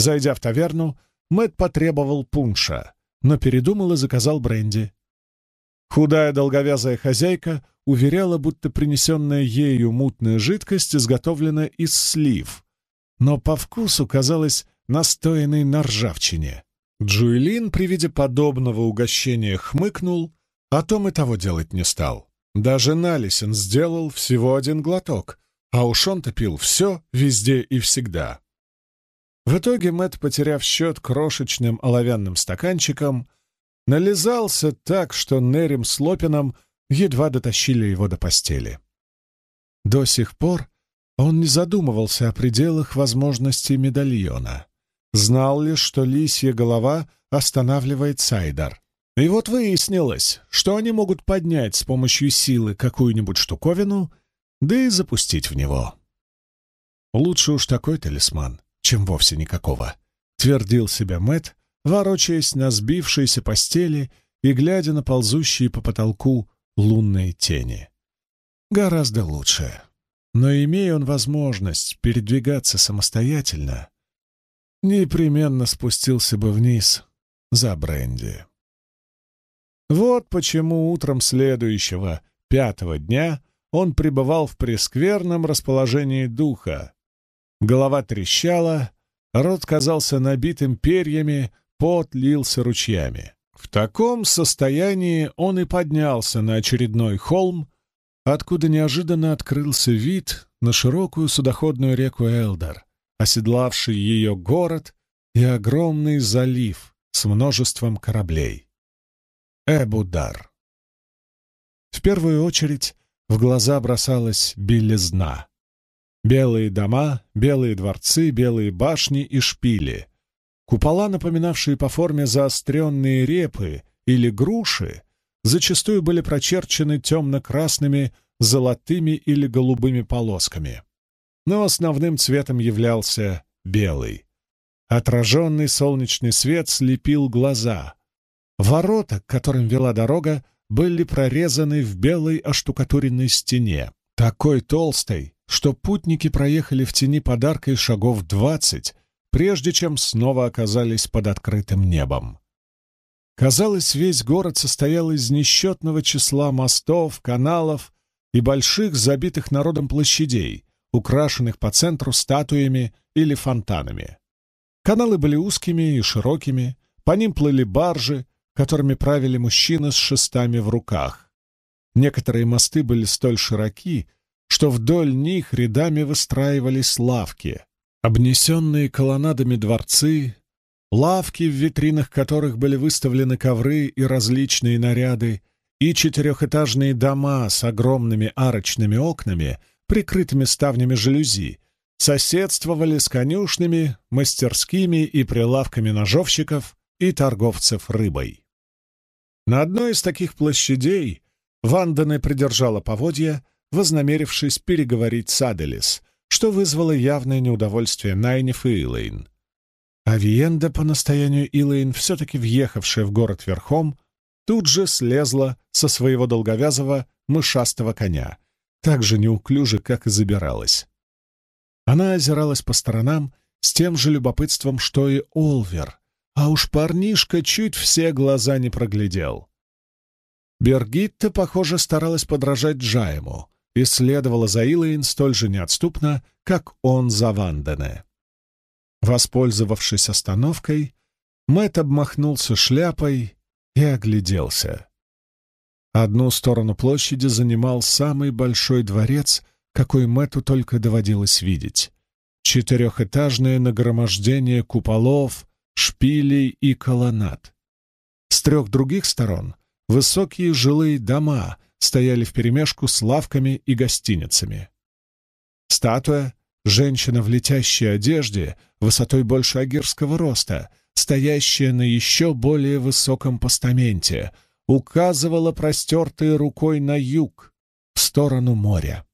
Зайдя в таверну, Мэтт потребовал пунша, но передумал и заказал бренди. Худая долговязая хозяйка уверяла, будто принесенная ею мутная жидкость изготовлена из слив, но по вкусу казалась настоянной на ржавчине. Джуэлин при виде подобного угощения хмыкнул, а Том и того делать не стал. Даже Налисен сделал всего один глоток, а уж он-то пил все, везде и всегда. В итоге Мэтт, потеряв счет крошечным оловянным стаканчиком, нализался так, что Нерим с Лопином едва дотащили его до постели. До сих пор он не задумывался о пределах возможностей медальона. Знал лишь, что лисья голова останавливает Сайдар. И вот выяснилось, что они могут поднять с помощью силы какую-нибудь штуковину, да и запустить в него. Лучше уж такой талисман, чем вовсе никакого, твердил себя Мэт, ворочаясь на сбившейся постели и глядя на ползущие по потолку лунные тени. Гораздо лучше. Но имея он возможность передвигаться самостоятельно, непременно спустился бы вниз за бренди. Вот почему утром следующего, пятого дня, он пребывал в прескверном расположении духа. Голова трещала, рот казался набитым перьями, пот лился ручьями. В таком состоянии он и поднялся на очередной холм, откуда неожиданно открылся вид на широкую судоходную реку Элдер, оседлавший ее город и огромный залив с множеством кораблей. Эбудар. В первую очередь в глаза бросалась белизна. Белые дома, белые дворцы, белые башни и шпили. Купола, напоминавшие по форме заостренные репы или груши, зачастую были прочерчены темно-красными, золотыми или голубыми полосками но основным цветом являлся белый. Отраженный солнечный свет слепил глаза. Ворота, к которым вела дорога, были прорезаны в белой оштукатуренной стене, такой толстой, что путники проехали в тени подаркой шагов двадцать, прежде чем снова оказались под открытым небом. Казалось, весь город состоял из несчетного числа мостов, каналов и больших забитых народом площадей, украшенных по центру статуями или фонтанами. Каналы были узкими и широкими, по ним плыли баржи, которыми правили мужчины с шестами в руках. Некоторые мосты были столь широки, что вдоль них рядами выстраивались лавки, обнесенные колоннадами дворцы, лавки, в витринах которых были выставлены ковры и различные наряды, и четырехэтажные дома с огромными арочными окнами, прикрытыми ставнями жалюзи, соседствовали с конюшнями, мастерскими и прилавками ножовщиков и торговцев рыбой. На одной из таких площадей Вандене придержала поводья, вознамерившись переговорить с Аделис, что вызвало явное неудовольствие Найниф и Илэйн. Авиенда, по настоянию Илэйн, все-таки въехавшая в город верхом, тут же слезла со своего долговязого мышастого коня — так же неуклюже, как и забиралась. Она озиралась по сторонам с тем же любопытством, что и Олвер, а уж парнишка чуть все глаза не проглядел. Бергитта, похоже, старалась подражать Джаему и следовала за Илэйн столь же неотступно, как он за Вандене. Воспользовавшись остановкой, Мэтт обмахнулся шляпой и огляделся. Одну сторону площади занимал самый большой дворец, какой Мэтту только доводилось видеть. Четырехэтажное нагромождение куполов, шпилей и колоннад. С трех других сторон высокие жилые дома стояли вперемешку с лавками и гостиницами. Статуя, женщина в летящей одежде, высотой больше агирского роста, стоящая на еще более высоком постаменте — указывала простертой рукой на юг, в сторону моря.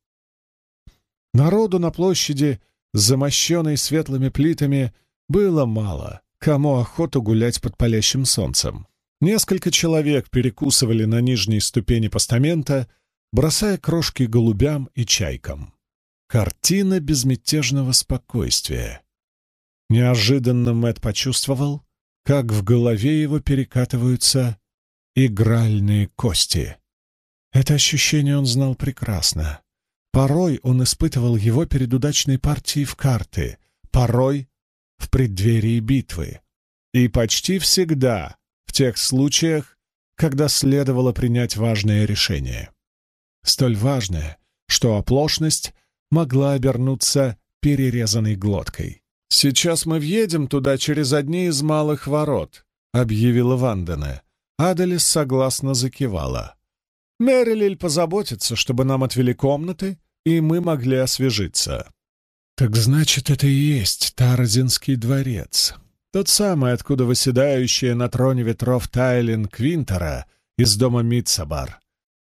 Народу на площади, замощенной светлыми плитами, было мало, кому охоту гулять под палящим солнцем. Несколько человек перекусывали на нижней ступени постамента, бросая крошки голубям и чайкам. Картина безмятежного спокойствия. Неожиданно Мэт почувствовал, как в голове его перекатываются игральные кости. Это ощущение он знал прекрасно. Порой он испытывал его перед удачной партией в карты, порой — в преддверии битвы. И почти всегда тех случаях, когда следовало принять важное решение. Столь важное, что оплошность могла обернуться перерезанной глоткой. «Сейчас мы въедем туда через одни из малых ворот», — объявила Вандена. Аделис согласно закивала. «Мерилиль позаботится, чтобы нам отвели комнаты, и мы могли освежиться». «Так значит, это и есть Таразинский дворец. Тот самый, откуда выседающая на троне ветров Тайлин Квинтера из дома Митсабар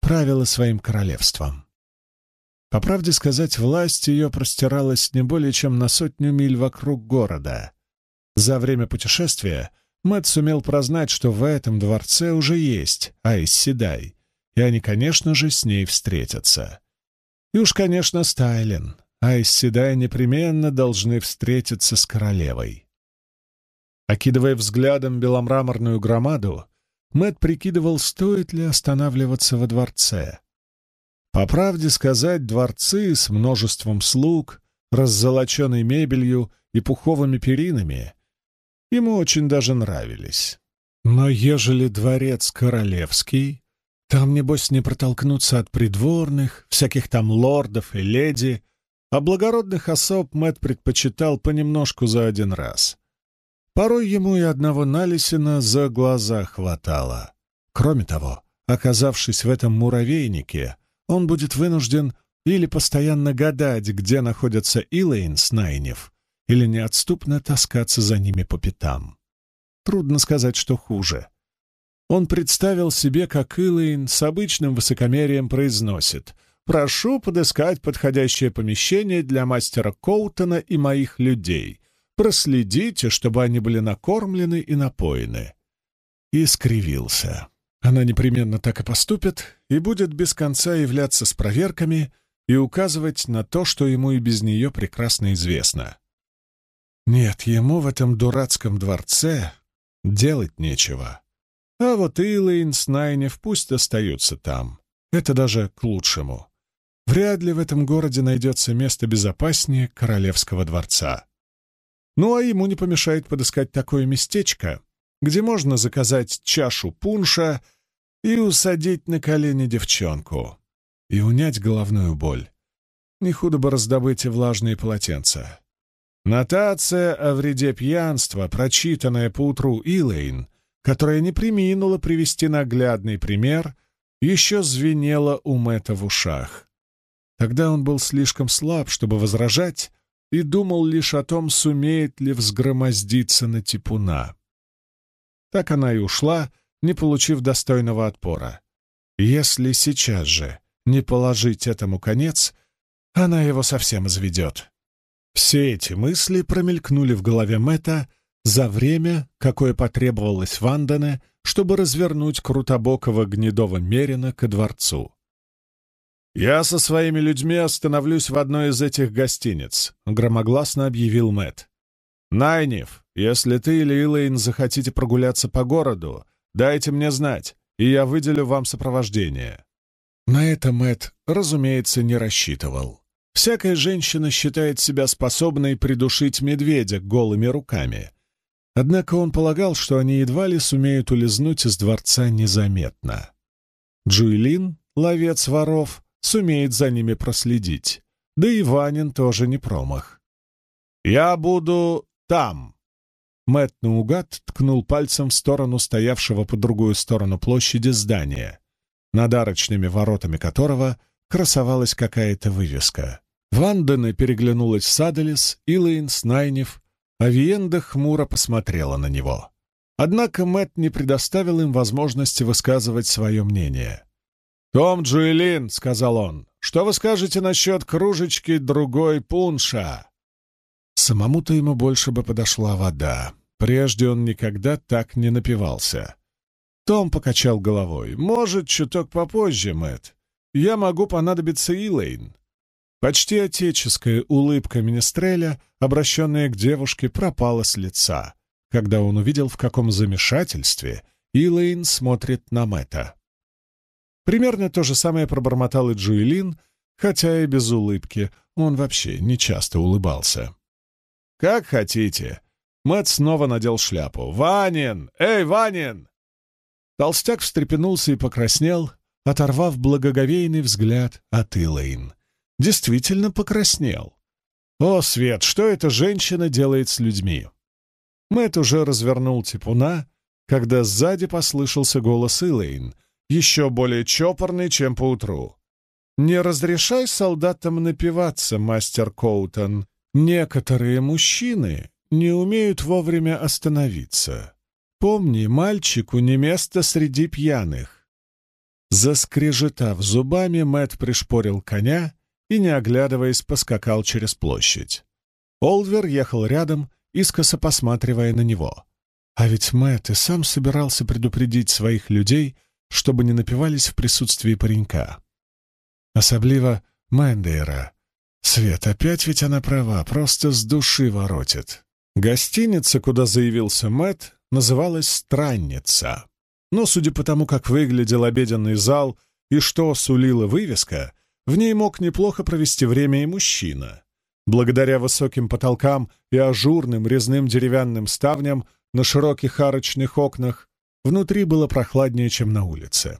правила своим королевством. По правде сказать, власть ее простиралась не более чем на сотню миль вокруг города. За время путешествия Мэтт сумел прознать, что в этом дворце уже есть Айс Седай, и они, конечно же, с ней встретятся. И уж, конечно, Стайлен. Айс Седай непременно должны встретиться с королевой. Окидывая взглядом беломраморную громаду, Мэтт прикидывал, стоит ли останавливаться во дворце. По правде сказать, дворцы с множеством слуг, раззолоченной мебелью и пуховыми перинами ему очень даже нравились. Но ежели дворец королевский, там, небось, не протолкнуться от придворных, всяких там лордов и леди, а благородных особ Мэт предпочитал понемножку за один раз. Порой ему и одного Налисина за глаза хватало. Кроме того, оказавшись в этом муравейнике, он будет вынужден или постоянно гадать, где находятся Илэйн с Найнев, или неотступно таскаться за ними по пятам. Трудно сказать, что хуже. Он представил себе, как Илэйн с обычным высокомерием произносит «Прошу подыскать подходящее помещение для мастера Коутона и моих людей. Проследите, чтобы они были накормлены и напоены». И скривился. Она непременно так и поступит и будет без конца являться с проверками и указывать на то, что ему и без нее прекрасно известно. Нет, ему в этом дурацком дворце делать нечего. А вот Илэйн с Найнев пусть остаются там. Это даже к лучшему. Вряд ли в этом городе найдется место безопаснее королевского дворца. Ну а ему не помешает подыскать такое местечко, где можно заказать чашу пунша и усадить на колени девчонку, и унять головную боль. Не худо бы раздобыть и влажные полотенца. Нотация о вреде пьянства, прочитанная поутру Илэйн, которая не приминула привести наглядный пример, еще звенела у Мэтта в ушах. Тогда он был слишком слаб, чтобы возражать, и думал лишь о том, сумеет ли взгромоздиться на типуна. Так она и ушла, не получив достойного отпора. Если сейчас же не положить этому конец, она его совсем изведет. Все эти мысли промелькнули в голове Мэтта за время, какое потребовалось Вандане, чтобы развернуть крутобокого гнедого мерина ко дворцу. «Я со своими людьми остановлюсь в одной из этих гостиниц», — громогласно объявил Мэт. «Найниф, если ты или Илэйн захотите прогуляться по городу, дайте мне знать, и я выделю вам сопровождение». На это Мэт, разумеется, не рассчитывал. Всякая женщина считает себя способной придушить медведя голыми руками. Однако он полагал, что они едва ли сумеют улизнуть из дворца незаметно. Джуэлин, ловец воров, сумеет за ними проследить. Да и Ванин тоже не промах. «Я буду там!» Мэтт наугад ткнул пальцем в сторону стоявшего по другую сторону площади здания, над арочными воротами которого красовалась какая-то вывеска. Вандена переглянулась с Аделис, Илэйн, Снайнев, а Виенда хмуро посмотрела на него. Однако Мэтт не предоставил им возможности высказывать свое мнение. «Том Джуэлин», — сказал он, — «что вы скажете насчет кружечки другой пунша?» Самому-то ему больше бы подошла вода. Прежде он никогда так не напивался. Том покачал головой. «Может, чуток попозже, Мэтт. Я могу понадобиться Илэйн». Почти отеческая улыбка Министреля, обращенная к девушке, пропала с лица, когда он увидел, в каком замешательстве Илэйн смотрит на Мэтта. Примерно то же самое пробормотал и Джуэлин, хотя и без улыбки, он вообще не часто улыбался. «Как хотите». Мэтт снова надел шляпу. «Ванин! Эй, Ванин!» Толстяк встрепенулся и покраснел, оторвав благоговейный взгляд от Илэйн действительно покраснел. О, Свет, что эта женщина делает с людьми? Мэт уже развернул типуна, когда сзади послышался голос Илэйн, еще более чопорный, чем поутру. «Не разрешай солдатам напиваться, мастер Коутон. Некоторые мужчины не умеют вовремя остановиться. Помни, мальчику не место среди пьяных». Заскрежетав зубами, Мэт пришпорил коня и, не оглядываясь, поскакал через площадь. Олвер ехал рядом, искоса посматривая на него. А ведь Мэтт и сам собирался предупредить своих людей, чтобы не напивались в присутствии паренька. Особливо Мэндейра. Свет, опять ведь она права, просто с души воротит. Гостиница, куда заявился Мэтт, называлась «Странница». Но, судя по тому, как выглядел обеденный зал и что сулила вывеска, в ней мог неплохо провести время и мужчина. Благодаря высоким потолкам и ажурным резным деревянным ставням на широких арочных окнах внутри было прохладнее, чем на улице.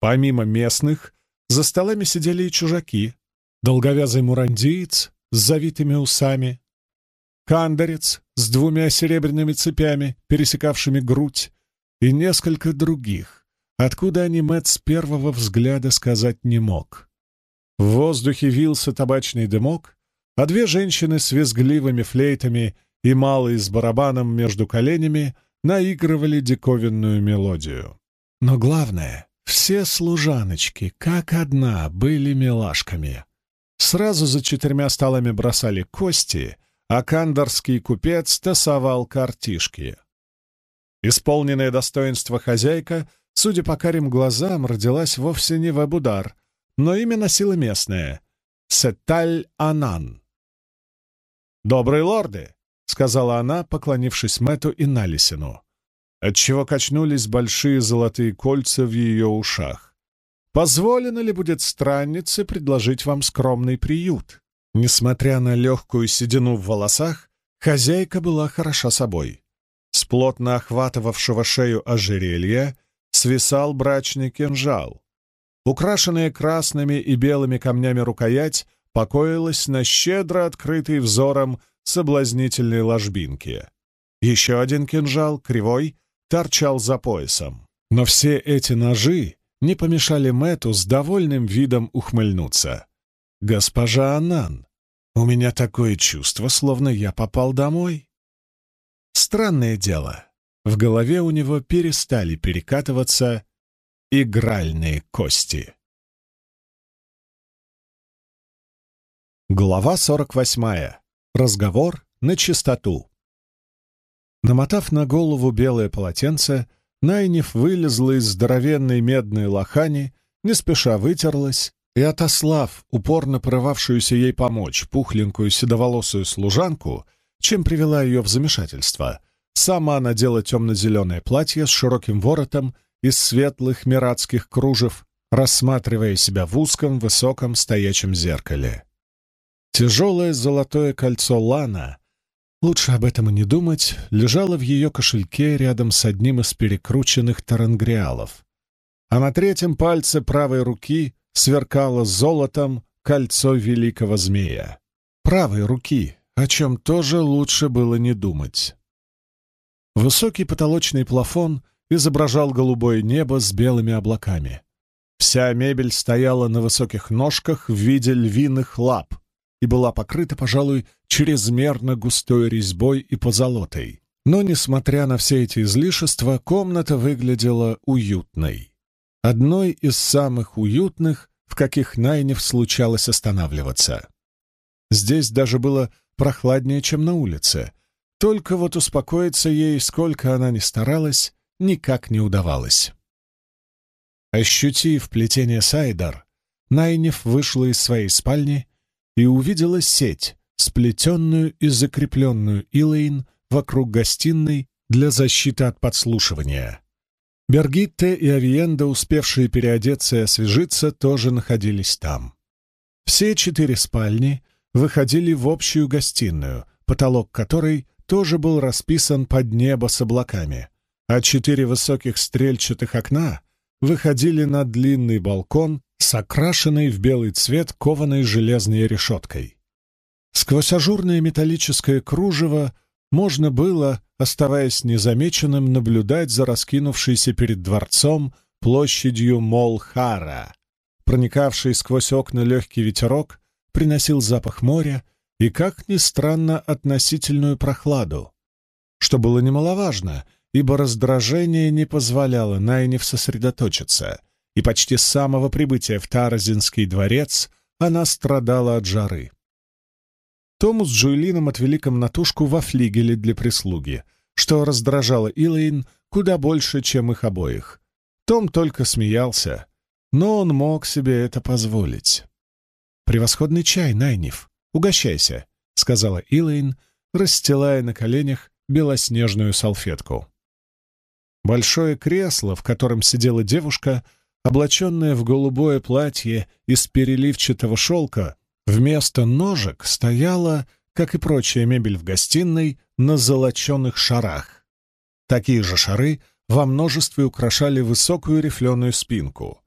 Помимо местных, за столами сидели и чужаки, долговязый мурандиец с завитыми усами, кандарец с двумя серебряными цепями, пересекавшими грудь, и несколько других, откуда они Мэтт с первого взгляда сказать не мог. В воздухе вился табачный дымок, а две женщины с визгливыми флейтами и малый с барабаном между коленями наигрывали диковинную мелодию. Но главное, все служаночки, как одна, были милашками. Сразу за четырьмя столами бросали кости, а кандарский купец тасовал картишки. Исполненное достоинство хозяйка, судя по карим глазам, родилась вовсе не в Абудар, но имя носила местное — Сеталь-Анан. «Добрые лорды!» — сказала она, поклонившись Мэту и Налисину, отчего качнулись большие золотые кольца в ее ушах. «Позволено ли будет страннице предложить вам скромный приют?» Несмотря на легкую седину в волосах, хозяйка была хороша собой. С плотно охватывавшего шею ожерелья свисал брачный кинжал, Украшенная красными и белыми камнями рукоять покоилась на щедро открытой взором соблазнительной ложбинке. Еще один кинжал, кривой, торчал за поясом. Но все эти ножи не помешали Мэту с довольным видом ухмыльнуться. «Госпожа Анан, у меня такое чувство, словно я попал домой». Странное дело. В голове у него перестали перекатываться Игральные кости. Глава 48. Разговор на чистоту. Намотав на голову белое полотенце, Найниф вылезла из здоровенной медной лохани, не спеша вытерлась и, отослав упорно порывавшуюся ей помочь пухленькую седоволосую служанку, чем привела ее в замешательство, сама надела темно-зеленое платье с широким воротом из светлых миратских кружев, рассматривая себя в узком, высоком стоячем зеркале. Тяжелое золотое кольцо Лана, лучше об этом и не думать, лежало в ее кошельке рядом с одним из перекрученных тарангриалов, а на третьем пальце правой руки сверкало золотом кольцо великого змея. Правой руки, о чем тоже лучше было не думать. Высокий потолочный плафон изображал голубое небо с белыми облаками. Вся мебель стояла на высоких ножках в виде львиных лап и была покрыта, пожалуй, чрезмерно густой резьбой и позолотой. Но, несмотря на все эти излишества, комната выглядела уютной. Одной из самых уютных, в каких Найнев случалось останавливаться. Здесь даже было прохладнее, чем на улице. Только вот успокоиться ей, сколько она ни старалась, никак не удавалось. Ощутив плетение Сайдар, Найнев вышла из своей спальни и увидела сеть, сплетенную и закрепленную Илэйн вокруг гостиной для защиты от подслушивания. Бергитте и Авиенда, успевшие переодеться и освежиться, тоже находились там. Все четыре спальни выходили в общую гостиную, потолок которой тоже был расписан под небо с облаками, а четыре высоких стрельчатых окна выходили на длинный балкон с окрашенной в белый цвет кованой железной решеткой. Сквозь ажурное металлическое кружево можно было, оставаясь незамеченным, наблюдать за раскинувшейся перед дворцом площадью Молхара. Проникавший сквозь окна легкий ветерок приносил запах моря и, как ни странно, относительную прохладу, что было немаловажно, ибо раздражение не позволяло Найнев сосредоточиться, и почти с самого прибытия в Таразинский дворец она страдала от жары. Тому с Джуэлином отвели комнатушку во флигеле для прислуги, что раздражало Илэйн куда больше, чем их обоих. Том только смеялся, но он мог себе это позволить. «Превосходный чай, Найниф, угощайся», — сказала Илэйн, расстилая на коленях белоснежную салфетку. Большое кресло, в котором сидела девушка, облаченная в голубое платье из переливчатого шелка, Вместо ножек стояла, как и прочая мебель в гостиной, на золоченых шарах. Такие же шары во множестве украшали высокую рифленую спинку.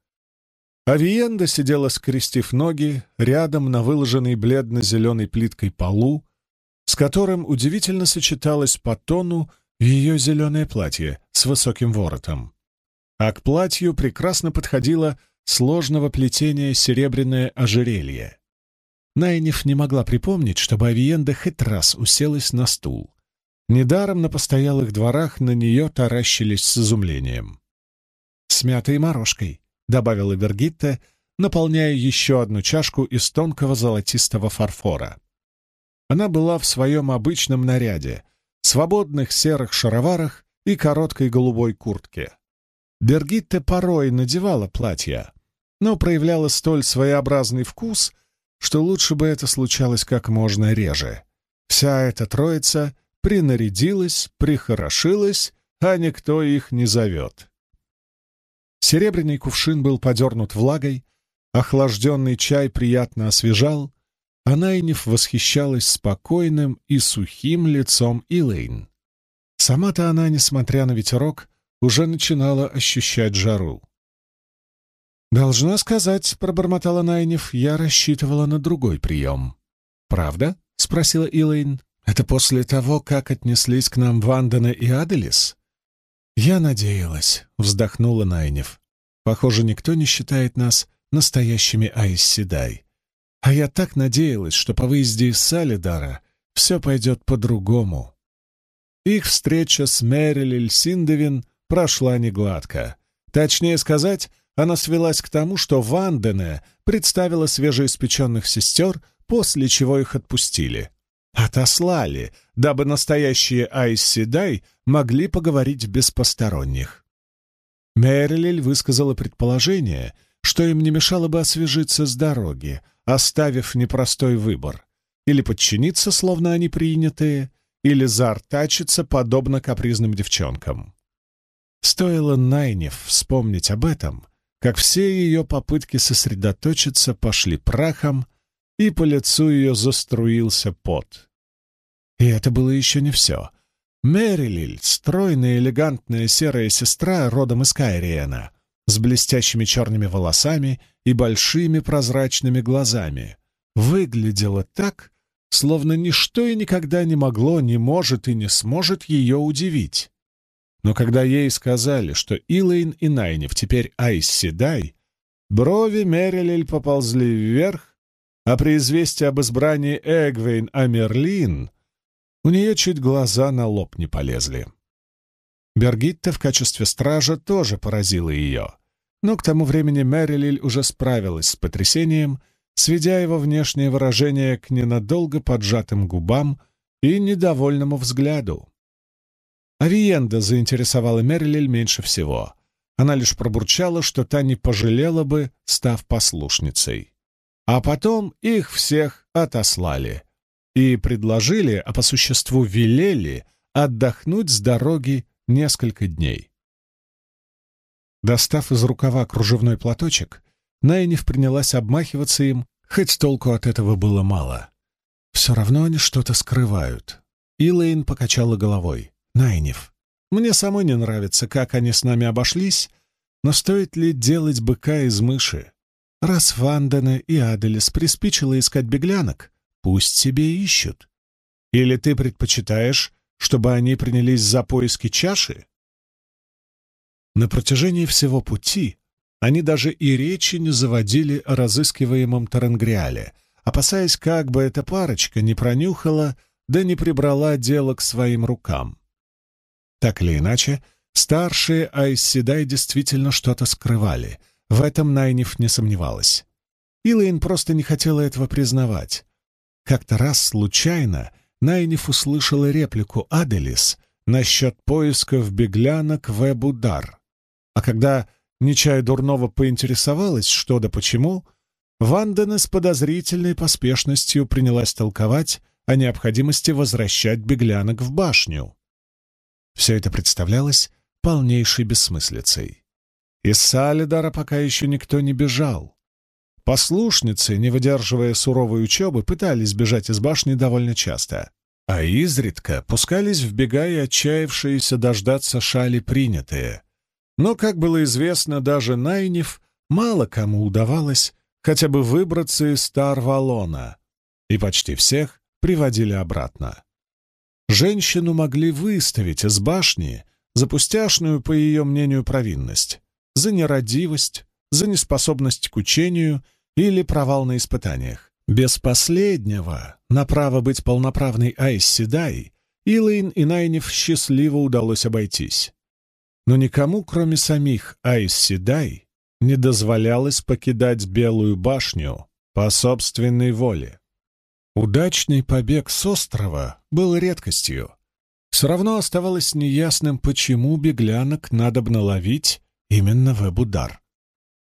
Авиенда сидела, скрестив ноги, рядом на выложенной бледно-зеленой плиткой полу, с которым удивительно сочеталось по тону ее зеленое платье с высоким воротом. А к платью прекрасно подходило сложного плетения серебряное ожерелье. Найниф не могла припомнить, чтобы Авиенда хоть раз уселась на стул. Недаром на постоялых дворах на нее таращились с изумлением. «С мятой морожкой», — добавила Бергитта, наполняя еще одну чашку из тонкого золотистого фарфора. Она была в своем обычном наряде, свободных серых шароварах и короткой голубой куртке. Бергитта порой надевала платья, но проявляла столь своеобразный вкус — что лучше бы это случалось как можно реже. Вся эта троица принарядилась, прихорошилась, а никто их не зовет. Серебряный кувшин был подернут влагой, охлажденный чай приятно освежал, а Найниф восхищалась спокойным и сухим лицом Илэйн. Сама-то она, несмотря на ветерок, уже начинала ощущать жару. «Должна сказать», — пробормотала Найнев, — «я рассчитывала на другой прием». «Правда?» — спросила Илэйн. «Это после того, как отнеслись к нам Вандана и Аделис?» «Я надеялась», — вздохнула Найнев. «Похоже, никто не считает нас настоящими Айсседай. А я так надеялась, что по выезде из Салидара все пойдет по-другому». Их встреча с Мэрилиль Синдевин прошла негладко. Точнее сказать, она свелась к тому, что Вандене представила свежеиспеченных сестер, после чего их отпустили. Отослали, дабы настоящие Айсседай могли поговорить без посторонних. Мэрилель высказала предположение, что им не мешало бы освежиться с дороги, оставив непростой выбор — или подчиниться, словно они принятые, или заортачиться, подобно капризным девчонкам. Стоило Найнев вспомнить об этом, как все ее попытки сосредоточиться пошли прахом, и по лицу ее заструился пот. И это было еще не все. Мэрилиль, стройная элегантная серая сестра родом из Кайриена, с блестящими черными волосами и большими прозрачными глазами, выглядела так, словно ничто и никогда не могло, не может и не сможет ее удивить. Но когда ей сказали, что Илэйн и Найнев теперь Айс Седай, брови Мерилель поползли вверх, а при известии об избрании Эгвейн Амерлин у нее чуть глаза на лоб не полезли. Бергитта в качестве стража тоже поразила ее, но к тому времени Мэрилиль уже справилась с потрясением, сведя его внешнее выражение к ненадолго поджатым губам и недовольному взгляду. Авиенда заинтересовала Мерлиль меньше всего. Она лишь пробурчала, что та не пожалела бы, став послушницей. А потом их всех отослали и предложили, а по существу велели, отдохнуть с дороги несколько дней. Достав из рукава кружевной платочек, Найниф принялась обмахиваться им, хоть толку от этого было мало. Все равно они что-то скрывают. Илэйн покачала головой. «Найниф, мне самой не нравится, как они с нами обошлись, но стоит ли делать быка из мыши? Раз Вандене и Аделис приспичило искать беглянок, пусть себе ищут. Или ты предпочитаешь, чтобы они принялись за поиски чаши?» На протяжении всего пути они даже и речи не заводили о разыскиваемом Таренгриале, опасаясь, как бы эта парочка не пронюхала, да не прибрала дело к своим рукам. Так или иначе, старшие Айсседай действительно что-то скрывали, в этом Найниф не сомневалась. Илэйн просто не хотела этого признавать. Как-то раз случайно Найниф услышала реплику Аделис насчет поисков беглянок в Эбудар. А когда, не чая дурного, поинтересовалась, что да почему, Вандена с подозрительной поспешностью принялась толковать о необходимости возвращать беглянок в башню. Все это представлялось полнейшей бессмыслицей. Из Салидара пока еще никто не бежал. Послушницы, не выдерживая суровой учебы, пытались бежать из башни довольно часто, а изредка пускались в бега и отчаявшиеся дождаться шали принятые. Но, как было известно, даже Найнев мало кому удавалось хотя бы выбраться из Старвалона, и почти всех приводили обратно. Женщину могли выставить из башни за пустяшную, по ее мнению, провинность, за нерадивость, за неспособность к учению или провал на испытаниях. Без последнего, на право быть полноправной Айс Седай, Илэйн и Найнев счастливо удалось обойтись. Но никому, кроме самих Айс Седай, не дозволялось покидать Белую башню по собственной воле. Удачный побег с острова был редкостью. Все равно оставалось неясным, почему беглянок надобно ловить именно в Эбудар.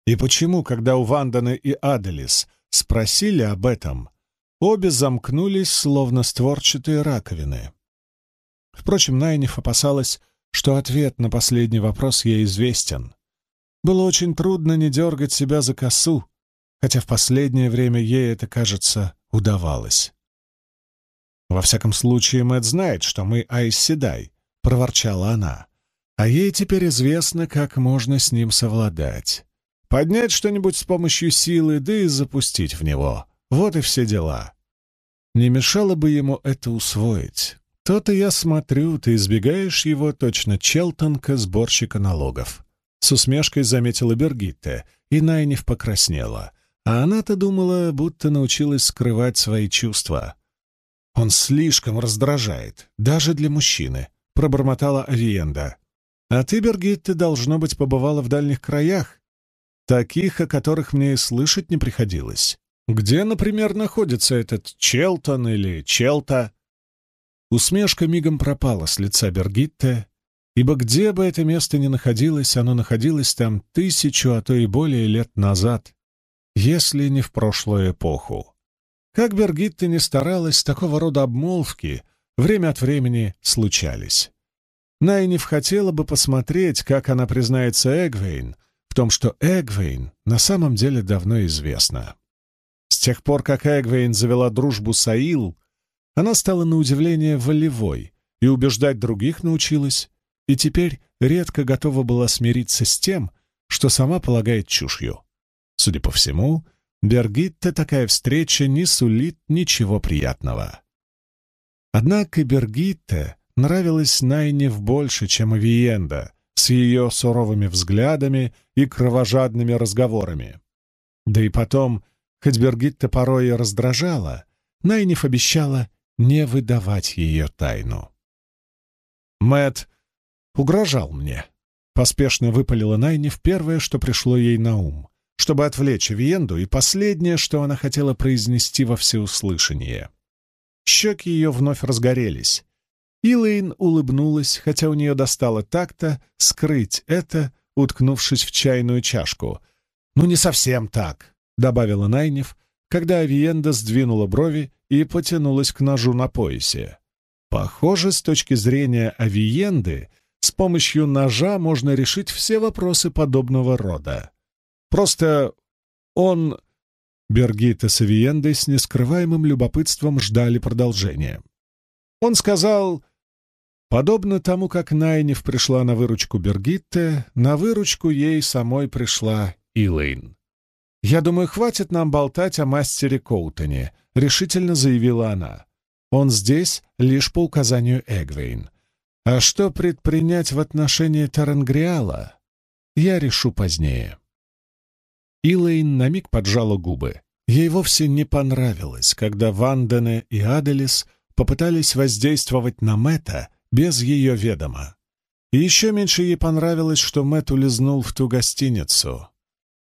И почему, когда у Ванданы и Аделис спросили об этом, обе замкнулись, словно створчатые раковины. Впрочем, Найниф опасалась, что ответ на последний вопрос ей известен. Было очень трудно не дергать себя за косу, хотя в последнее время ей это, кажется, удавалось. «Во всяком случае, Мэтт знает, что мы Айсседай», — проворчала она. «А ей теперь известно, как можно с ним совладать. Поднять что-нибудь с помощью силы, да и запустить в него. Вот и все дела. Не мешало бы ему это усвоить. То-то я смотрю, ты избегаешь его точно Челтонка, сборщика налогов. С усмешкой заметила Бергитте, и Найниф покраснела. А она-то думала, будто научилась скрывать свои чувства. «Он слишком раздражает, даже для мужчины», — пробормотала Авиенда. «А ты, Бергитте, должно быть, побывала в дальних краях, таких, о которых мне и слышать не приходилось. Где, например, находится этот Челтон или Челта?» Усмешка мигом пропала с лица Бергитте, ибо где бы это место ни находилось, оно находилось там тысячу, а то и более лет назад, если не в прошлую эпоху. Как Бергитта не старалась, такого рода обмолвки время от времени случались. Найниф хотела бы посмотреть, как она признается Эгвейн в том, что Эгвейн на самом деле давно известна. С тех пор, как Эгвейн завела дружбу с Аил, она стала на удивление волевой и убеждать других научилась, и теперь редко готова была смириться с тем, что сама полагает чушью. Судя по всему, Бергитте такая встреча не сулит ничего приятного. Однако Бергитте нравилась Найнев больше, чем Авиенда, с ее суровыми взглядами и кровожадными разговорами. Да и потом, хоть Бергитта порой и раздражала, Найнев обещала не выдавать ее тайну. Мэт угрожал мне. Поспешно выпалила Найниф первое, что пришло ей на ум, чтобы отвлечь Виенду, и последнее, что она хотела произнести во всеуслышание. Щеки ее вновь разгорелись. Илэйн улыбнулась, хотя у нее достало так-то скрыть это, уткнувшись в чайную чашку. «Ну, не совсем так», — добавила Найниф, когда Авиенда сдвинула брови и потянулась к ножу на поясе. Похоже, с точки зрения Авиенды, с помощью ножа можно решить все вопросы подобного рода. Просто он... Бергита с Авиендой с нескрываемым любопытством ждали продолжения. Он сказал, подобно тому, как Найнев пришла на выручку Бергитте, на выручку ей самой пришла Илэйн. «Я думаю, хватит нам болтать о мастере Коутоне», — решительно заявила она. «Он здесь лишь по указанию Эгвейн. А что предпринять в отношении Таренгриала, я решу позднее». Илэйн на миг поджала губы. Ей вовсе не понравилось, когда Вандене и Аделис попытались воздействовать на Мэтта без ее ведома. И еще меньше ей понравилось, что Мэтт улизнул в ту гостиницу.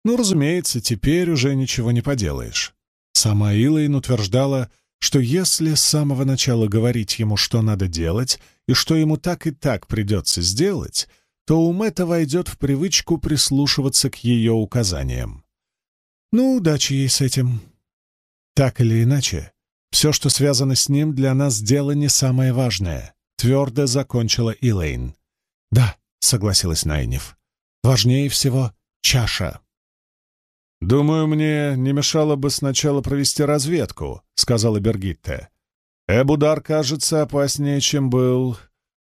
Ну, разумеется, теперь уже ничего не поделаешь. Сама Илайн утверждала, что если с самого начала говорить ему, что надо делать, и что ему так и так придется сделать, то у Мэтта войдет в привычку прислушиваться к ее указаниям. Ну, удачи ей с этим. Так или иначе, все, что связано с ним, для нас дело не самое важное, твердо закончила Илэйн. Да, согласилась Найнев. Важнее всего чаша. «Думаю, мне не мешало бы сначала провести разведку», — сказала Бергитте. «Эбудар кажется опаснее, чем был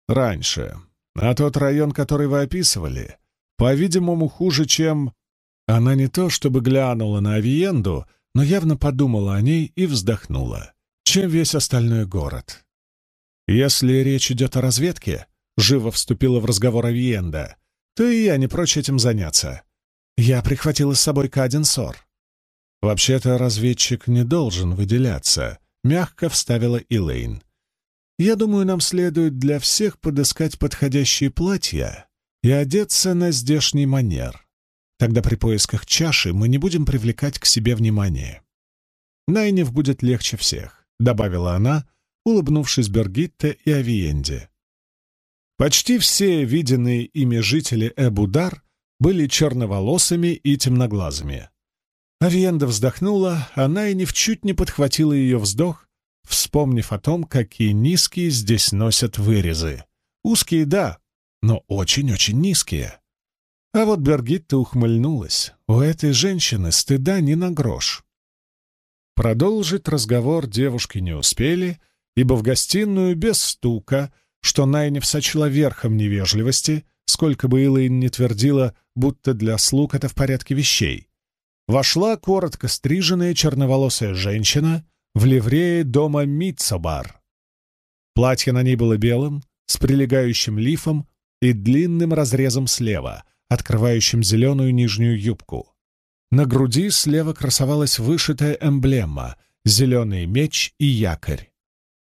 раньше. А тот район, который вы описывали, по-видимому, хуже, чем...» Она не то чтобы глянула на Авиенду, но явно подумала о ней и вздохнула, чем весь остальной город. «Если речь идет о разведке», — живо вступила в разговор Авиенда, — «то и я не прочь этим заняться. Я прихватила с собой Каденсор. Вообще-то разведчик не должен выделяться, мягко вставила Илэйн. Я думаю, нам следует для всех подыскать подходящие платья и одеться на здешний манер. Тогда при поисках чаши мы не будем привлекать к себе внимание. Найнев будет легче всех, добавила она, улыбнувшись Бергитте и Авиенде. Почти все виденные ими жители Эбудар были черноволосыми и темноглазыми. Авиенда вздохнула, а Найниф чуть не подхватила ее вздох, вспомнив о том, какие низкие здесь носят вырезы. Узкие, да, но очень-очень низкие. А вот Бергитта ухмыльнулась. У этой женщины стыда не на грош. Продолжить разговор девушки не успели, ибо в гостиную без стука, что Найнев сочла верхом невежливости, сколько бы Илайн не твердила, будто для слуг это в порядке вещей. Вошла коротко стриженная черноволосая женщина в ливрее дома Митцобар. Платье на ней было белым, с прилегающим лифом и длинным разрезом слева, открывающим зеленую нижнюю юбку. На груди слева красовалась вышитая эмблема — зеленый меч и якорь.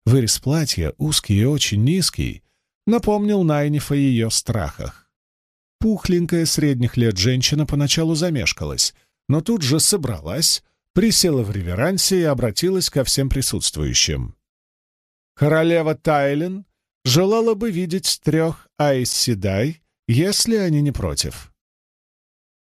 Вырез платья, узкий и очень низкий, напомнил Найниф о ее страхах. Пухленькая средних лет женщина поначалу замешкалась, но тут же собралась, присела в реверансе и обратилась ко всем присутствующим. «Королева Тайлен желала бы видеть трех Айсседай, если они не против».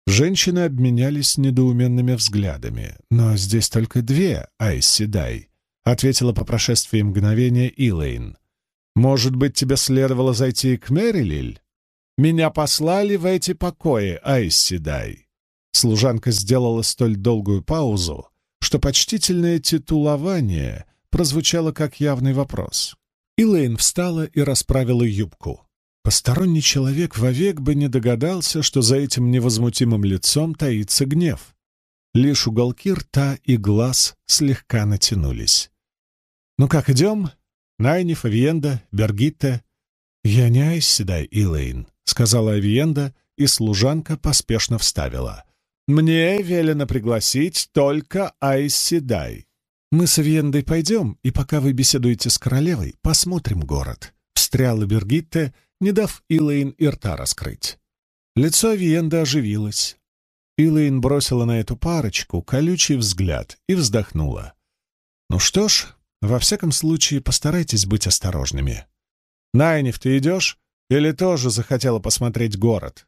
Женщины обменялись недоуменными взглядами. «Но здесь только две Айсседай», — ответила по прошествии мгновения Илэйн. Может быть, тебе следовало зайти к Мэрилиль? Меня послали в эти покои, Айсседай. Служанка сделала столь долгую паузу, что почтительное титулование прозвучало как явный вопрос. Илэйн встала и расправила юбку. Посторонний человек вовек бы не догадался, что за этим невозмутимым лицом таится гнев. Лишь уголки рта и глаз слегка натянулись. «Ну как, идем?» Найниф, Авиенда, Бергитта. «Я не Айсседай, Илэйн», — сказала Авиенда, и служанка поспешно вставила. «Мне велено пригласить только Айсседай. Мы с Авиендой пойдем, и пока вы беседуете с королевой, посмотрим город», — встряла Бергитта, не дав Илэйн и рта раскрыть. Лицо Авиенда оживилось. Илэйн бросила на эту парочку колючий взгляд и вздохнула. «Ну что ж, во всяком случае, постарайтесь быть осторожными. Найниф, ты идешь? Или тоже захотела посмотреть город?»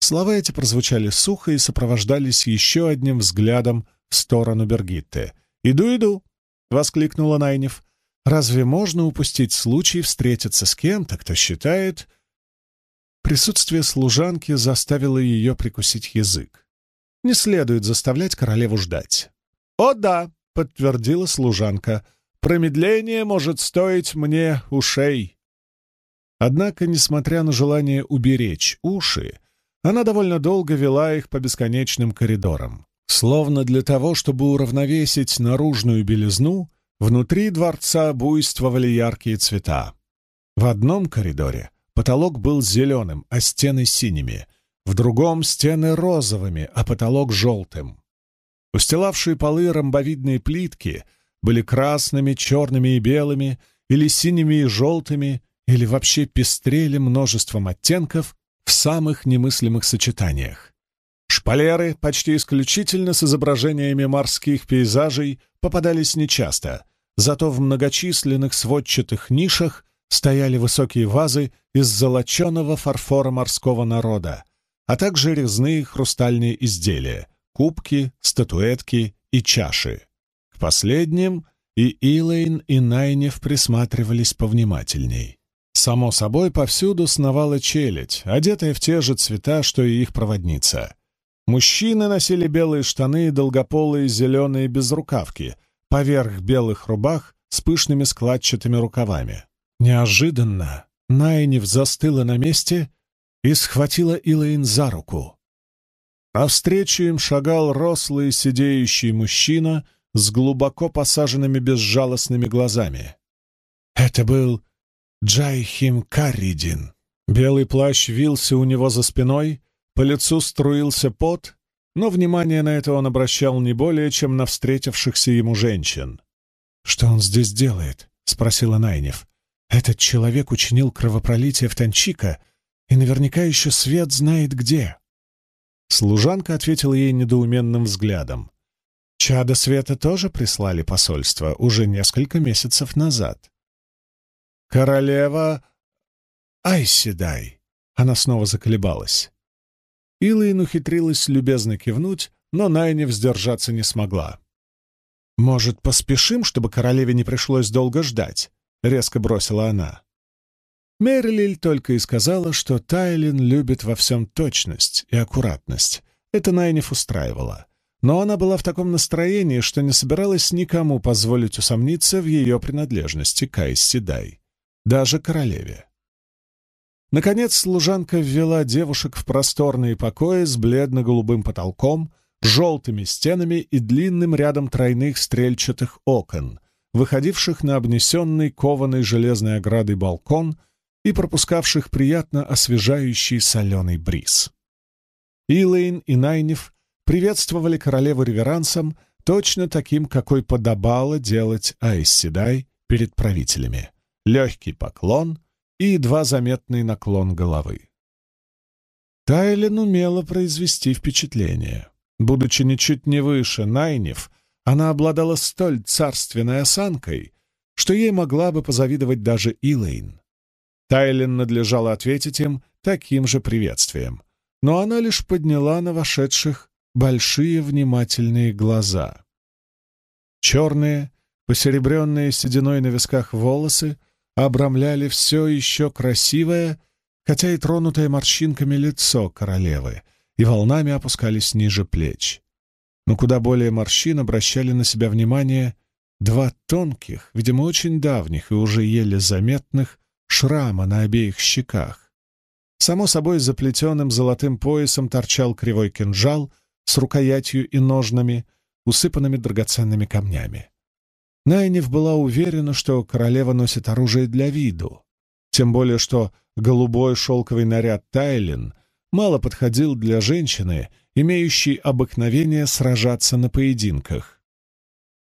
Слова эти прозвучали сухо и сопровождались еще одним взглядом в сторону Бергитты. «Иду, иду!» — воскликнула Найнев. «Разве можно упустить случай встретиться с кем-то, кто считает...» Присутствие служанки заставило ее прикусить язык. Не следует заставлять королеву ждать. «О да!» — подтвердила служанка. «Промедление может стоить мне ушей». Однако, несмотря на желание уберечь уши, она довольно долго вела их по бесконечным коридорам. Словно для того, чтобы уравновесить наружную белизну, внутри дворца буйствовали яркие цвета. В одном коридоре потолок был зеленым, а стены синими, в другом — стены розовыми, а потолок — желтым. Устилавшие полы ромбовидные плитки были красными, черными и белыми, или синими и желтыми, или вообще пестрели множеством оттенков в самых немыслимых сочетаниях. Шпалеры, почти исключительно с изображениями морских пейзажей, попадались нечасто, зато в многочисленных сводчатых нишах стояли высокие вазы из золоченого фарфора морского народа, а также резные хрустальные изделия — кубки, статуэтки и чаши. К последним и Илэйн, и Найнев присматривались повнимательней. Само собой, повсюду сновала челядь, одетая в те же цвета, что и их проводница. Мужчины носили белые штаны и долгополые зеленые безрукавки, поверх белых рубах с пышными складчатыми рукавами. Неожиданно Найнев застыла на месте и схватила Илэйн за руку. Навстречу им шагал рослый сидеющий мужчина с глубоко посаженными безжалостными глазами. Это был Джайхим Карридин. Белый плащ вился у него за спиной, по лицу струился пот, но внимание на это он обращал не более, чем на встретившихся ему женщин. «Что он здесь делает?» — спросила Найнев. «Этот человек учинил кровопролитие в Танчика, и наверняка еще свет знает где». Служанка ответила ей недоуменным взглядом. Чада Света тоже прислали посольство уже несколько месяцев назад. «Королева Айседай!» Она снова заколебалась. Илайн ухитрилась любезно кивнуть, но Найнев сдержаться не смогла. «Может, поспешим, чтобы королеве не пришлось долго ждать?» — резко бросила она. Мерлиль только и сказала, что Тайлин любит во всем точность и аккуратность. Это Найнев устраивало. Но она была в таком настроении, что не собиралась никому позволить усомниться в ее принадлежности к Айсседай даже королеве. Наконец служанка ввела девушек в просторные покои с бледно-голубым потолком, желтыми стенами и длинным рядом тройных стрельчатых окон, выходивших на обнесенный кованой железной оградой балкон и пропускавших приятно освежающий соленый бриз. Илэйн и Найниф приветствовали королеву реверансом, точно таким, какой подобало делать Айсседай перед правителями легкий поклон и едва заметный наклон головы. Тайлин умела произвести впечатление. Будучи ничуть не выше Найнев, она обладала столь царственной осанкой, что ей могла бы позавидовать даже Илэйн. Тайлин надлежало ответить им таким же приветствием, но она лишь подняла на вошедших большие внимательные глаза. Черные, посеребренные сединой на висках волосы обрамляли все еще красивое, хотя и тронутое морщинками лицо королевы, и волнами опускались ниже плеч. Но куда более морщин обращали на себя внимание два тонких, видимо, очень давних и уже еле заметных шрама на обеих щеках. Само собой, заплетенным золотым поясом торчал кривой кинжал с рукоятью и ножнами, усыпанными драгоценными камнями. Найнев была уверена, что королева носит оружие для виду, тем более что голубой шелковый наряд Тайлин мало подходил для женщины, имеющей обыкновение сражаться на поединках.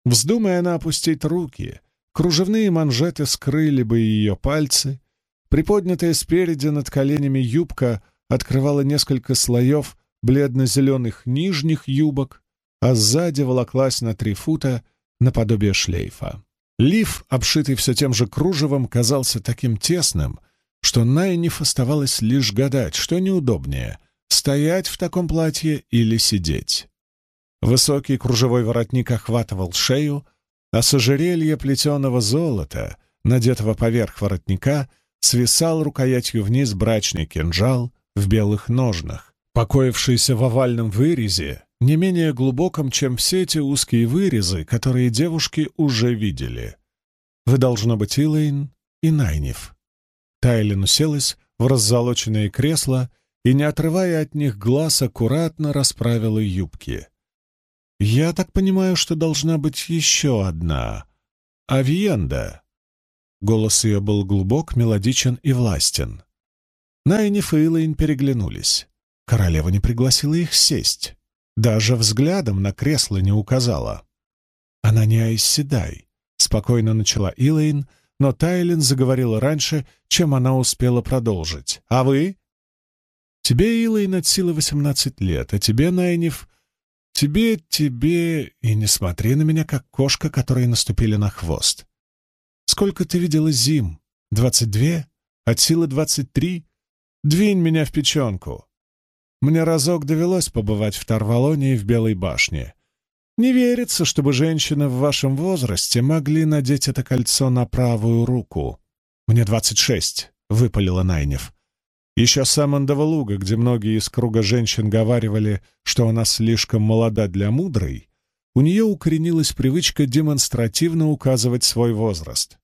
Вздумая она опустить руки, кружевные манжеты скрыли бы ее пальцы, приподнятая спереди над коленями юбка открывала несколько слоев бледно-зеленых нижних юбок, а сзади волоклась на три фута — наподобие шлейфа. Лиф, обшитый все тем же кружевом, казался таким тесным, что Найниф оставалось лишь гадать, что неудобнее — стоять в таком платье или сидеть. Высокий кружевой воротник охватывал шею, а с ожерелья плетеного золота, надетого поверх воротника, свисал рукоятью вниз брачный кинжал в белых ножнах, покоившийся в овальном вырезе, не менее глубоком, чем все эти узкие вырезы, которые девушки уже видели. Вы, должно быть, Илэйн и Найниф. Тайлин уселась в раззолоченное кресло и, не отрывая от них глаз, аккуратно расправила юбки. «Я так понимаю, что должна быть еще одна. Авиенда». Голос ее был глубок, мелодичен и властен. Найниф и Илэйн переглянулись. Королева не пригласила их сесть. Даже взглядом на кресло не указала. «Она не Айсседай», — спокойно начала Илэйн, но Тайлин заговорила раньше, чем она успела продолжить. «А вы?» «Тебе, Илэйн, от силы восемнадцать лет, а тебе, Найниф, тебе, тебе... И не смотри на меня, как кошка, которой наступили на хвост. Сколько ты видела зим? Двадцать две? От силы двадцать три? Двинь меня в печенку!» Мне разок довелось побывать в Тарвалоне и в Белой башне. Не верится, чтобы женщины в вашем возрасте могли надеть это кольцо на правую руку. Мне двадцать шесть, — выпалила Найнев. Еще с Амондова луга, где многие из круга женщин говаривали, что она слишком молода для мудрой, у нее укоренилась привычка демонстративно указывать свой возраст.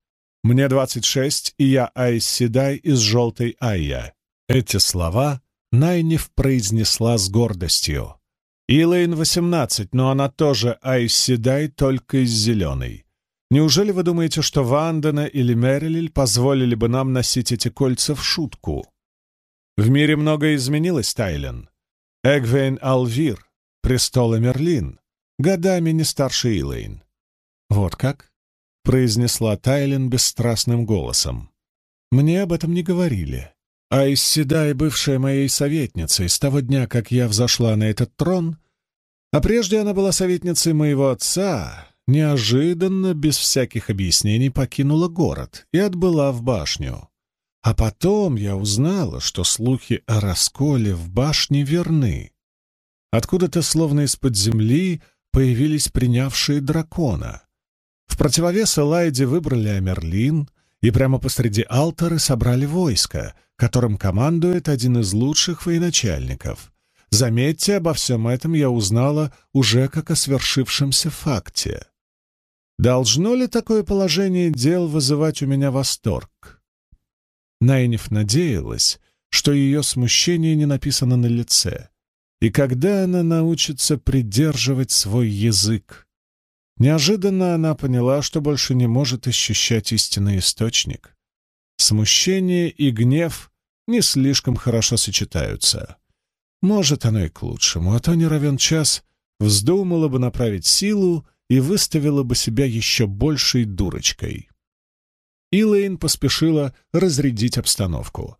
«Мне двадцать шесть, и я Айс Седай из желтой Айя». Эти слова Найниф произнесла с гордостью. «Илэйн восемнадцать, но она тоже Айсседай, только из зеленой. Неужели вы думаете, что Вандена или Мерилиль позволили бы нам носить эти кольца в шутку? В мире многое изменилось, Тайлен. Эгвейн Алвир, престол Мерлин, годами не старше Илэйн. Вот как?» — произнесла Тайлен бесстрастным голосом. «Мне об этом не говорили. А Исседай, бывшая моей советницей, с того дня, как я взошла на этот трон, а прежде она была советницей моего отца, неожиданно, без всяких объяснений, покинула город и отбыла в башню. А потом я узнала, что слухи о расколе в башне верны. Откуда-то, словно из-под земли, появились принявшие дракона. В противовес Элайде выбрали Амерлин и прямо посреди алтары собрали войско — которым командует один из лучших военачальников. Заметьте, обо всем этом я узнала уже как о свершившемся факте. Должно ли такое положение дел вызывать у меня восторг? Найниф надеялась, что ее смущение не написано на лице, и когда она научится придерживать свой язык. Неожиданно она поняла, что больше не может ощущать истинный источник. Смущение и гнев не слишком хорошо сочетаются. Может, оно и к лучшему, а то не равен час вздумала бы направить силу и выставила бы себя еще большей дурочкой. Илэйн поспешила разрядить обстановку.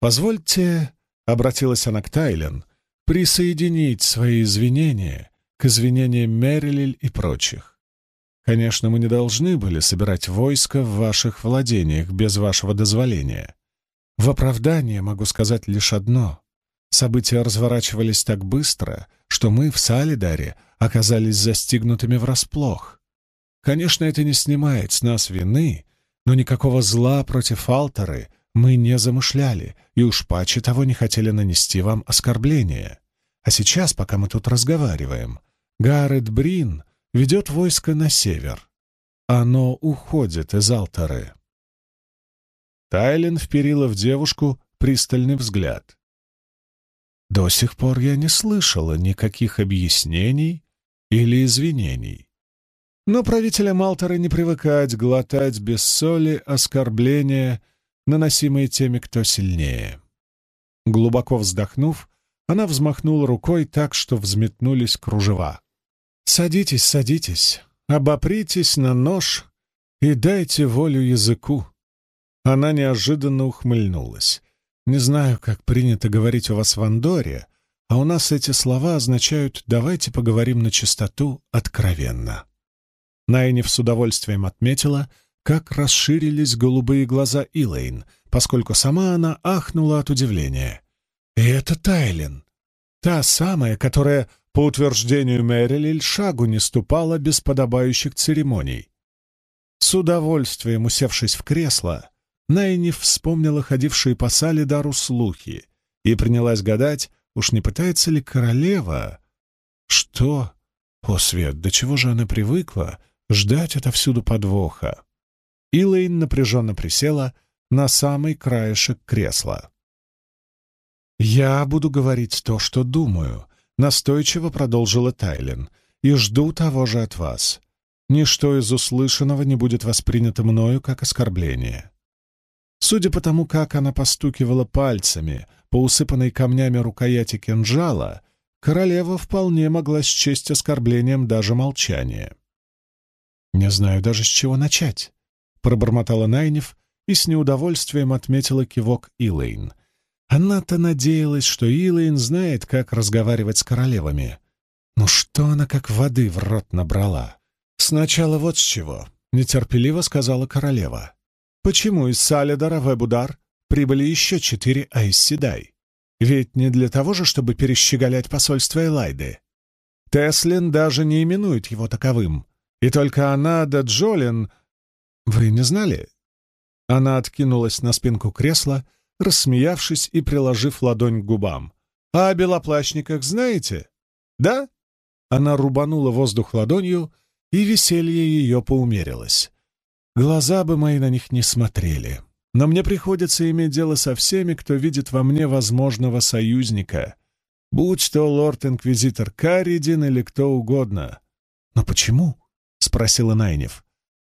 «Позвольте», — обратилась она к Тайлен, — «присоединить свои извинения к извинениям Мерилиль и прочих. Конечно, мы не должны были собирать войско в ваших владениях без вашего дозволения. В оправдание могу сказать лишь одно. События разворачивались так быстро, что мы в Салидаре оказались застигнутыми врасплох. Конечно, это не снимает с нас вины, но никакого зла против Алтары мы не замышляли и уж паче того не хотели нанести вам оскорбление. А сейчас, пока мы тут разговариваем, Гаррет Брин ведет войско на север. Оно уходит из алтары. Тайлин вперила в девушку пристальный взгляд. До сих пор я не слышала никаких объяснений или извинений. Но правителям Алтары не привыкать глотать без соли оскорбления, наносимые теми, кто сильнее. Глубоко вздохнув, она взмахнула рукой так, что взметнулись кружева. «Садитесь, садитесь, обопритесь на нож и дайте волю языку». Она неожиданно ухмыльнулась. «Не знаю, как принято говорить у вас в Андоре, а у нас эти слова означают «давайте поговорим на чистоту откровенно». Найнев с удовольствием отметила, как расширились голубые глаза Илэйн, поскольку сама она ахнула от удивления. «И это Тайлин, та самая, которая по утверждению Мэрилиль, шагу не ступала без подобающих церемоний. С удовольствием усевшись в кресло, Найниф вспомнила ходившие по Салидару слухи и принялась гадать, уж не пытается ли королева... Что? О, Свет, до чего же она привыкла ждать отовсюду подвоха? Илэйн напряженно присела на самый краешек кресла. «Я буду говорить то, что думаю», — настойчиво продолжила Тайлин, «и жду того же от вас. Ничто из услышанного не будет воспринято мною как оскорбление». Судя по тому, как она постукивала пальцами по усыпанной камнями рукояти кинжала, королева вполне могла счесть оскорблением даже молчание. «Не знаю даже, с чего начать», — пробормотала Найнев и с неудовольствием отметила кивок Илэйн. Она-то надеялась, что Илэйн знает, как разговаривать с королевами. Но что она как воды в рот набрала? «Сначала вот с чего», — нетерпеливо сказала королева. «Почему из Салидара в Эбудар прибыли еще четыре Айсседай? Ведь не для того же, чтобы перещеголять посольство Элайды. Теслин даже не именует его таковым, и только она да Джолин «Вы не знали?» Она откинулась на спинку кресла, рассмеявшись и приложив ладонь к губам. «А о белоплащниках знаете?» «Да?» Она рубанула воздух ладонью, и веселье ее поумерилось. Глаза бы мои на них не смотрели. Но мне приходится иметь дело со всеми, кто видит во мне возможного союзника, будь то лорд-инквизитор Каридин или кто угодно. «Но почему?» — спросила Найнев.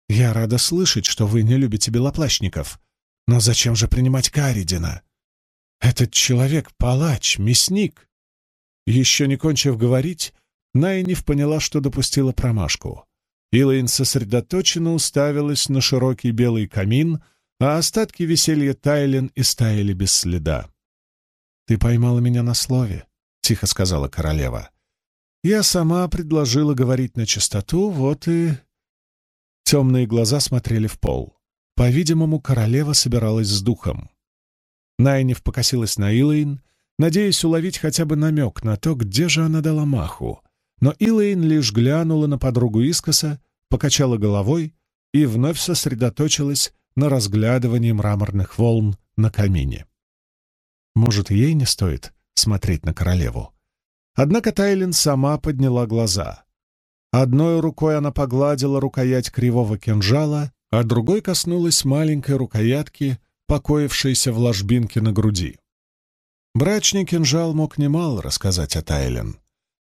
«Я рада слышать, что вы не любите белоплащников. Но зачем же принимать Каридина? Этот человек — палач, мясник». Еще не кончив говорить, Найниф поняла, что допустила промашку. Илайн сосредоточенно уставилась на широкий белый камин, а остатки веселья Тайлен и стаяли без следа. «Ты поймала меня на слове», — тихо сказала королева. «Я сама предложила говорить на чистоту, вот и Темные глаза смотрели в пол. По-видимому, королева собиралась с духом. Найниф покосилась на Илэйн, надеясь уловить хотя бы намек на то, где же она дала маху. Но Илэйн лишь глянула на подругу искоса, покачала головой и вновь сосредоточилась на разглядывании мраморных волн на камине. Может, ей не стоит смотреть на королеву? Однако Тайлин сама подняла глаза. Одной рукой она погладила рукоять кривого кинжала, а другой коснулась маленькой рукоятки, покоившейся в ложбинке на груди. Брачный кинжал мог немало рассказать о Тайлен.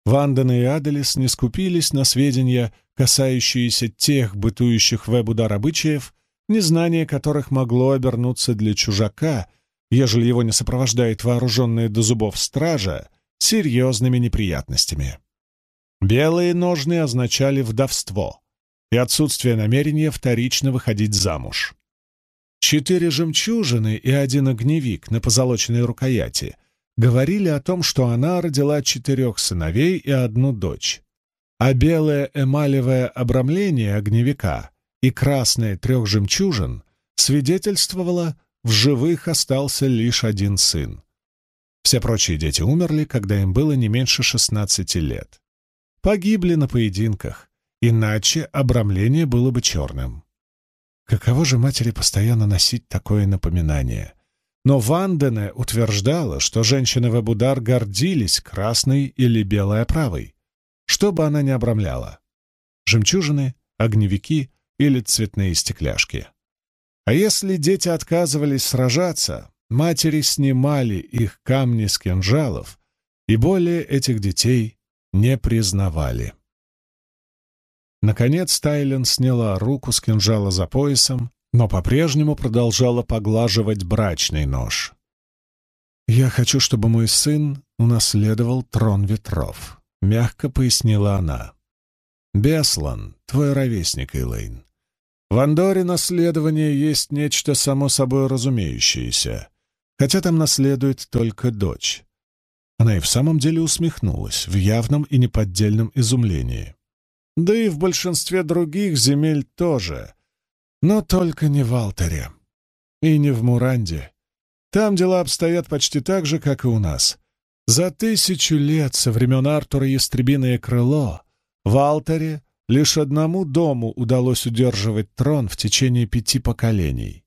Ванден и Аделис не скупились на сведения, касающиеся тех бытующих в Эбудар обычаев, незнание которых могло обернуться для чужака, ежели его не сопровождает вооруженная до зубов стража, серьезными неприятностями. Белые ножны означали вдовство и отсутствие намерения вторично выходить замуж. Четыре жемчужины и один огневик на позолоченной рукояти говорили о том, что она родила четырех сыновей и одну дочь, а белое эмалевое обрамление огневика и красное трех жемчужин свидетельствовало, в живых остался лишь один сын. Все прочие дети умерли, когда им было не меньше шестнадцати лет погибли на поединках, иначе обрамление было бы черным. Каково же матери постоянно носить такое напоминание? Но Вандене утверждала, что женщины в Эбудар гордились красной или белой оправой, что бы она ни обрамляла — жемчужины, огневики или цветные стекляшки. А если дети отказывались сражаться, матери снимали их камни с кинжалов, и более этих детей не признавали. Наконец Тайлен сняла руку с кинжала за поясом, но по-прежнему продолжала поглаживать брачный нож. «Я хочу, чтобы мой сын унаследовал трон ветров», — мягко пояснила она. «Беслан, твой ровесник, Элейн. В Андоре наследование есть нечто само собой разумеющееся, хотя там наследует только дочь. Она и в самом деле усмехнулась в явном и неподдельном изумлении. Да и в большинстве других земель тоже. Но только не в Алтере. И не в Муранде. Там дела обстоят почти так же, как и у нас. За тысячу лет со времен Артура Ястребиное крыло в Алтаре лишь одному дому удалось удерживать трон в течение пяти поколений.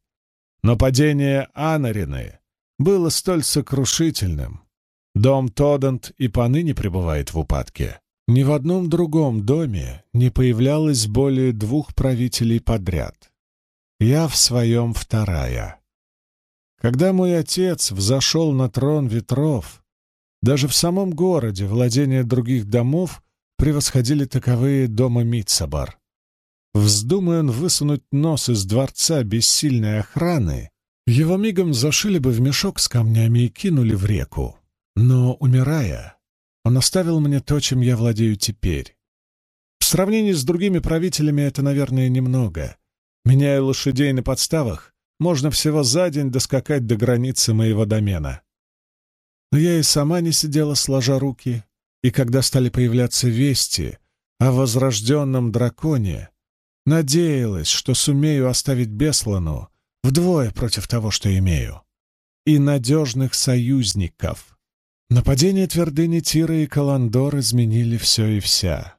Но падение Анарины было столь сокрушительным. Дом Тоддант и поныне пребывает в упадке. Ни в одном другом доме не появлялось более двух правителей подряд. Я в своем вторая. Когда мой отец взошел на трон ветров, даже в самом городе владения других домов превосходили таковые дома Митсабар. Вздумай он высунуть нос из дворца без сильной охраны, его мигом зашили бы в мешок с камнями и кинули в реку. Но, умирая, он оставил мне то, чем я владею теперь. В сравнении с другими правителями это, наверное, немного. Меняя лошадей на подставах, можно всего за день доскакать до границы моего домена. Но я и сама не сидела сложа руки, и когда стали появляться вести о возрожденном драконе, надеялась, что сумею оставить Беслану вдвое против того, что имею, и надежных союзников. Нападение твердыни Тира и Каландор изменили все и вся.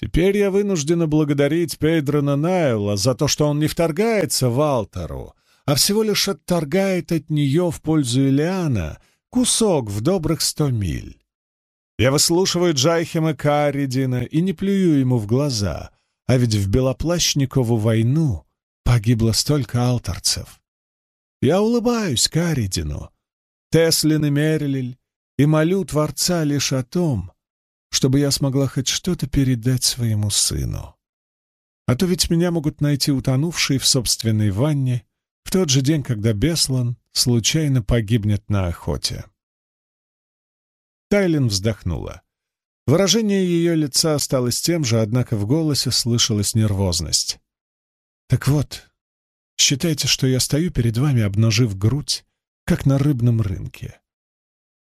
Теперь я вынуждена благодарить Пейдрона Найла за то, что он не вторгается в Алтару, а всего лишь отторгает от нее в пользу Илиана кусок в добрых сто миль. Я выслушиваю Джайхема Каридина и не плюю ему в глаза, а ведь в Белоплащникову войну погибло столько алтарцев. Я улыбаюсь Каридину, Теслин и Мерлиль, и молю Творца лишь о том, чтобы я смогла хоть что-то передать своему сыну. А то ведь меня могут найти утонувшей в собственной ванне в тот же день, когда Беслан случайно погибнет на охоте. Тайлин вздохнула. Выражение ее лица осталось тем же, однако в голосе слышалась нервозность. «Так вот, считайте, что я стою перед вами, обнажив грудь, как на рыбном рынке.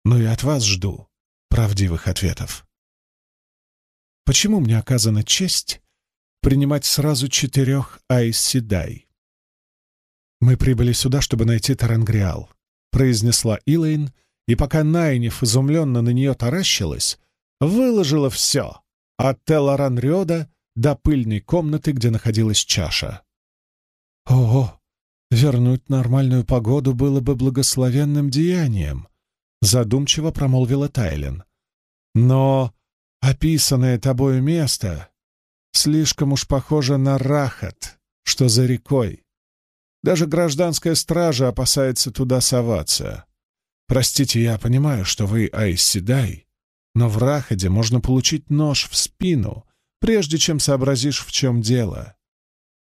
Но и от вас жду правдивых ответов. Почему мне оказана честь принимать сразу четырех Айсседай? Мы прибыли сюда, чтобы найти Тарангриал», — произнесла Илэйн, и пока Найниф изумленно на нее таращилась, выложила все, от Теларанрёда до пыльной комнаты, где находилась чаша. Ого! Вернуть нормальную погоду было бы благословенным деянием, задумчиво промолвила Тайлен. Но описанное тобою место слишком уж похоже на рахат, что за рекой. Даже гражданская стража опасается туда соваться. Простите, я понимаю, что вы Айсседай, но в Рахаде можно получить нож в спину, прежде чем сообразишь, в чем дело.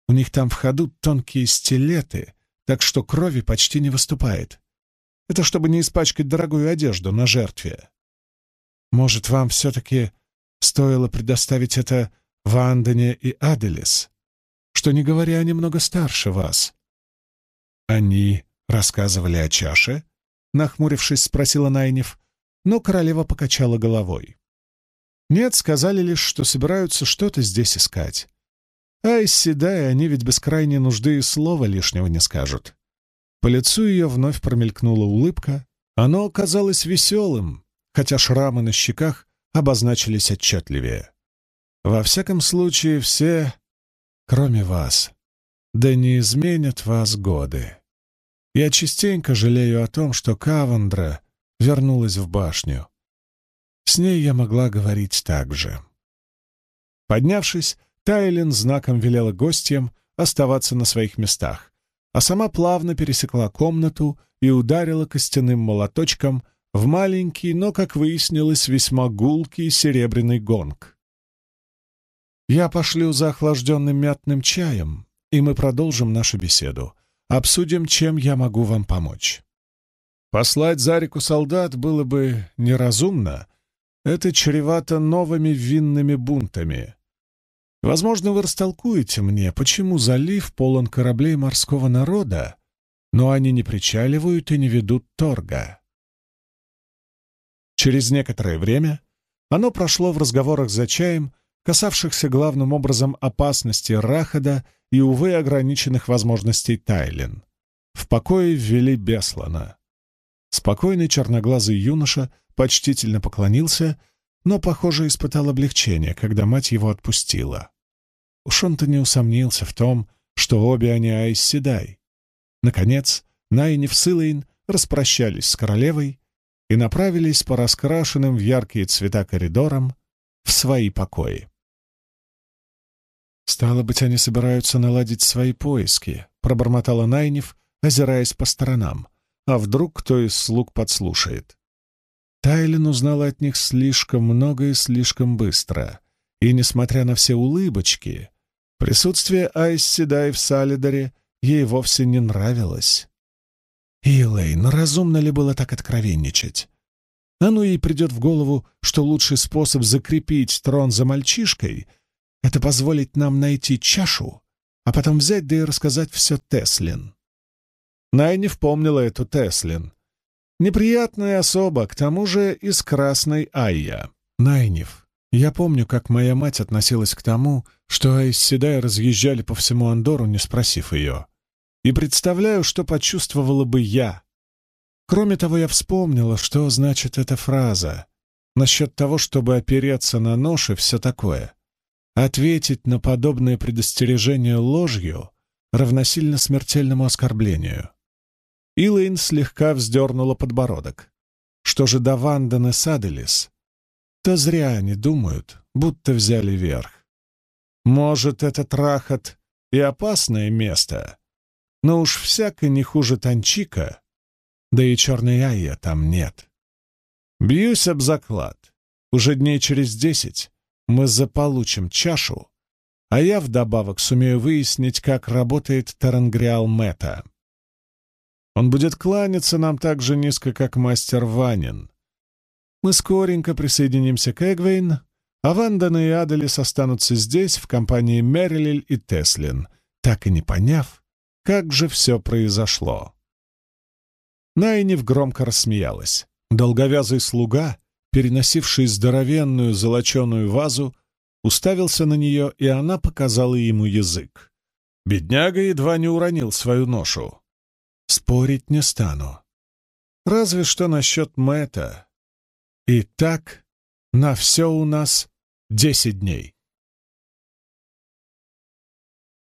У них там в ходу тонкие стилеты, так что крови почти не выступает. Это чтобы не испачкать дорогую одежду на жертве. Может, вам все-таки стоило предоставить это Вандане и Аделис, что, не говоря, они много старше вас? Они рассказывали о чаше? Нахмурившись, спросила Найнев, но королева покачала головой. Нет, сказали лишь, что собираются что-то здесь искать. А из седая они ведь без крайней нужды и слова лишнего не скажут. По лицу ее вновь промелькнула улыбка. Оно оказалось веселым, хотя шрамы на щеках обозначились отчетливее. Во всяком случае, все, кроме вас, да не изменят вас годы. Я частенько жалею о том, что Кавандра вернулась в башню. С ней я могла говорить так же. Поднявшись, Тайлин знаком велела гостям оставаться на своих местах, а сама плавно пересекла комнату и ударила костяным молоточком в маленький, но, как выяснилось, весьма гулкий серебряный гонг. «Я пошлю за охлажденным мятным чаем, и мы продолжим нашу беседу. Обсудим, чем я могу вам помочь». Послать за реку солдат было бы неразумно. Это чревато новыми винными бунтами. Возможно, вы растолкуете мне, почему залив полон кораблей морского народа, но они не причаливают и не ведут торга. Через некоторое время оно прошло в разговорах за чаем, касавшихся главным образом опасности Рахада и, увы, ограниченных возможностей Тайлин. В покое ввели Беслана. Спокойный черноглазый юноша почтительно поклонился, но, похоже, испытал облегчение, когда мать его отпустила. Уж он-то не усомнился в том, что обе они Айсседай. Наконец, Найниф с распрощались с королевой и направились по раскрашенным в яркие цвета коридорам в свои покои. «Стало быть, они собираются наладить свои поиски», — пробормотала Найниф, озираясь по сторонам. «А вдруг кто из слуг подслушает?» Тайлин узнала от них слишком много и слишком быстро, и, несмотря на все улыбочки, присутствие Айсседай в Салидаре ей вовсе не нравилось. Илэйн, разумно ли было так откровенничать? А ну ей придет в голову, что лучший способ закрепить трон за мальчишкой — это позволить нам найти чашу, а потом взять да и рассказать все Теслин. Найни вспомнила эту Теслин. Неприятная особа, к тому же из Красной Айя. Найниф, я помню, как моя мать относилась к тому, что Айсседай разъезжали по всему Андору, не спросив ее и представляю, что почувствовала бы я. Кроме того, я вспомнила, что значит эта фраза насчет того, чтобы опереться на нож и все такое. Ответить на подобное предостережение ложью равносильно смертельному оскорблению. Илэйн слегка вздернула подбородок. Что же до Ванден и Саделис, то зря они думают, будто взяли верх. Может, этот рахат и опасное место, но уж всяко не хуже Танчика, да и черной Айя там нет. Бьюсь об заклад. Уже дней через десять мы заполучим чашу, а я вдобавок сумею выяснить, как работает Тарангриал Мэтта. Он будет кланяться нам так же низко, как мастер Ванин. Мы скоренько присоединимся к Эгвейн, а Вандана и Аделис останутся здесь, в компании Мерилиль и Теслин, так и не поняв, как же все произошло? Найнев громко рассмеялась. Долговязый слуга, переносивший здоровенную золоченую вазу, уставился на нее, и она показала ему язык. Бедняга едва не уронил свою ношу. Спорить не стану. Разве что насчет Мэтта. И так на все у нас десять дней.